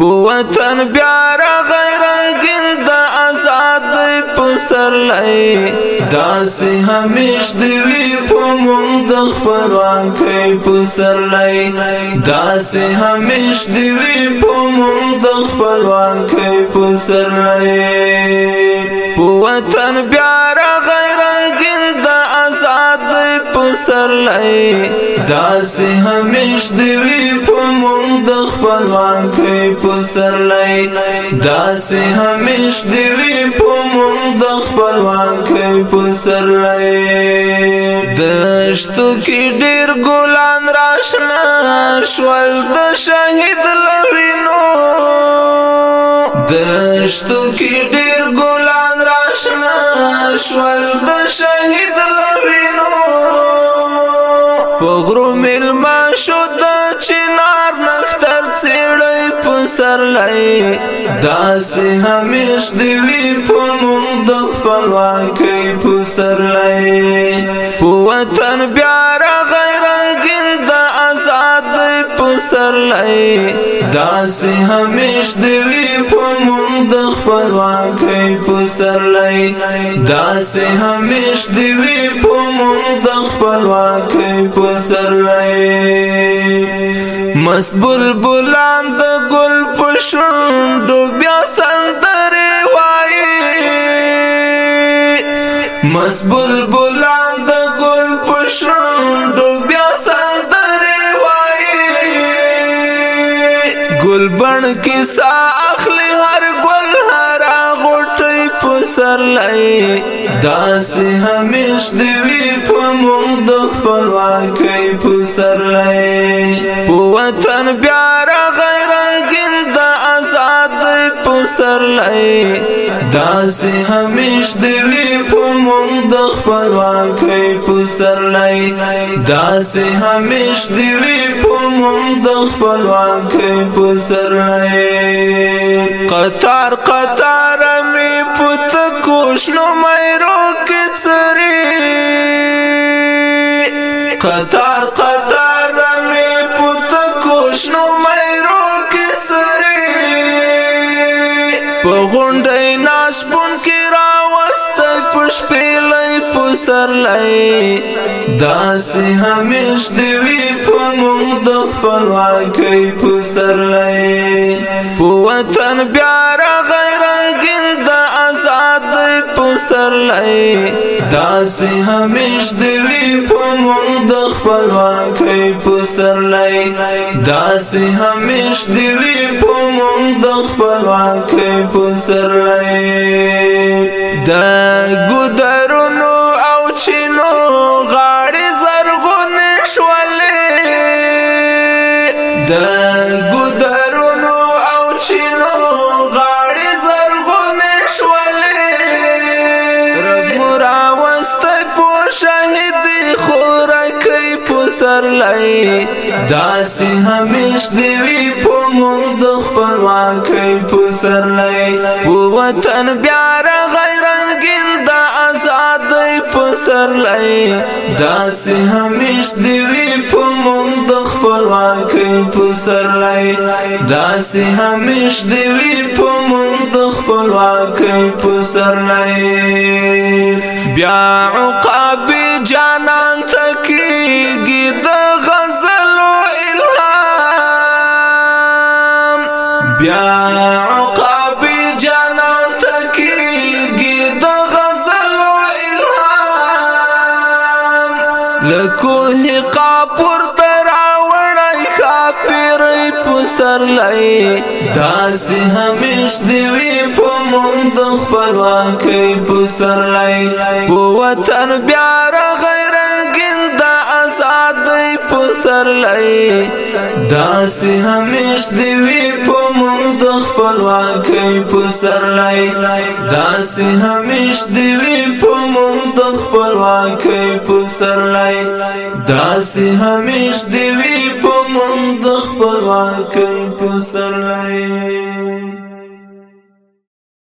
په وطن بیا را غیرنګین د آزاد دی پسرلی داسې همیش دی وی په مونږ د خپلوان کوي پسرلی داسې همیش دی وی په مونږ د خپلوان کوي پسرلی په وطن بیا پسرلی داس همیش دیوی په مونږ د خپلواکۍ پسرلی داس همیش دیوی په مونږ د خپلواکۍ پسرلی دشتو کې ډیر ګلان راشنا شول د شهید لوینو دشتو کې ډیر ګلان راشنا شول د شهید لوینو په غرو ملما شو د چنار نختر څېړی په سرلی داسې همیش دی وي په مونږ د خپلواکۍ په سرلی په وطن بیا پسرلی داسې همیش دوی په مونږ د خپلواکۍ پسرلی داسې همیش دوی په مونږ د خپلواکۍ پسرلی مست بلبلان د ګل په شونډو بیا سندرې وایي مست بلبل ګڼ کیسا اخلي هر ګل هر غټي پسر لای داس همیش دی وی په مونږ د خپلواکۍ پسر لای په وطن بیا پسرلی داسې همیش دی په مونږ د خپلواکۍ پسرلی داسې همیش دی په مونږ د خپلواکۍ پسرلی قطار قطار می پت کوشنو مې روک سری قطار قطار ناش پون کې را وسته پښ پیلې پسر لای داسې همیش دی وی په مونږ د خپلواکۍ پسر لای په وطن بیا را غیرنګین د آزاد پسر لای داسې همیش دی وی په مونږ د خپلواکۍ پسر لای داسې همیش دی وی په د خپلواکۍ په سرلۍ د ګودرونو او چینو غاړې زرغونې شولې د ګودرونو او چینو غاړې زرغونې شولې رګو راوستی په شهیدي خوراکۍ په سرلۍ داسې همیش دی وی په مونږ د خپلواکۍ په سر لای په وطن بیا غیرنګین د آزاد په سر لای داسې همیش دی وی په مونږ د خپلواکۍ په سر لای داسې همیش دی وی په مونږ د خپلواکۍ په سر لای بیا عقاب جانا یا عقاب جانان تکیږي د غزل او الهام لکه قاپور تراوړای خاپرې پستر لای داس همیش دی په مون د خپلوان کې پسر لای په وطن بیا غیرنګند آزاد پستر لای داس همیش دی په د خپلواکۍ پسرلی داسې همیش دی وی په مونږ د خپلواکۍ پسرلی داسې همیش دی وی په مونږ د خپلواکۍ پسرلی